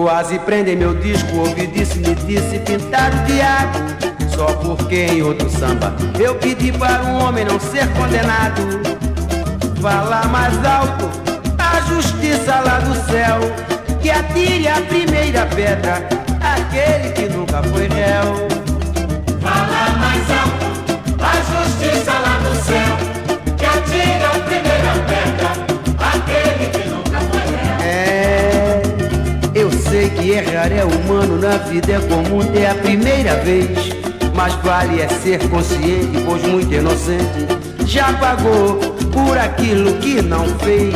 Quase prendem meu disco, ouvi disse, me disse pintar o diabo. Só porque em outro samba eu pedi para um homem não ser condenado. Fala mais alto, a justiça lá do céu, que atire a primeira pedra, aquele que nunca foi réu. Errar é humano, na vida é comum ter a primeira vez. Mas vale é ser consciente, pois muito inocente já pagou por aquilo que não fez.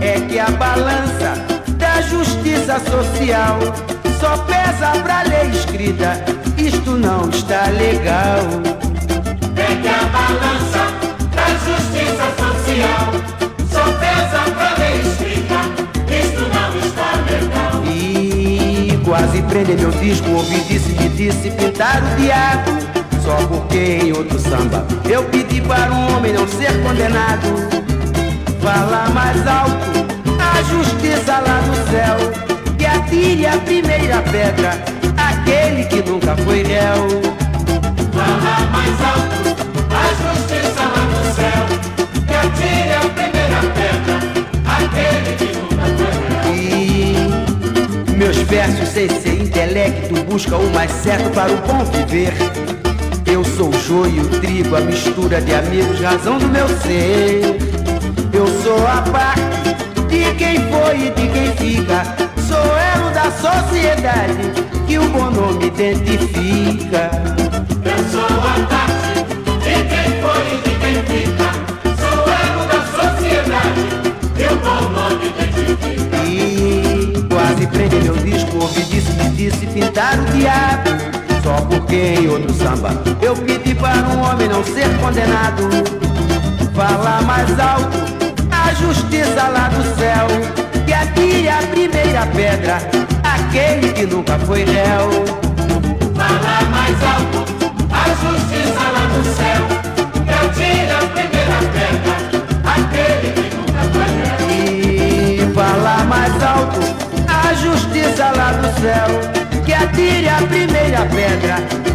É que a balança da justiça social só pesa pra lei escrita. Isto não está legal. E quase prende meu disco, ouvi disse, me disse pintar o diabo. Só porque em outro samba eu pedi para um homem não ser condenado. Fala mais alto, a justiça lá no céu. Que atire a primeira pedra, aquele que nunca foi réu. Ser intelecto busca o mais certo para o bom viver. Eu sou o joio, o trigo, a mistura de amigos, razão do meu ser. Eu sou a parte de quem foi e de quem fica. Sou elo da sociedade que o bom nome identifica. Eu sou a parte pintar o diabo. Só porque em outro samba eu pedi para um homem não ser condenado. Fala mais alto, a justiça lá do céu. Que atire a primeira pedra, aquele que nunca foi réu. Fala mais alto, a justiça lá do céu. Que atire a primeira pedra, aquele que nunca foi réu. E fala mais alto, a justiça lá do céu. Que atire a primeira pedra,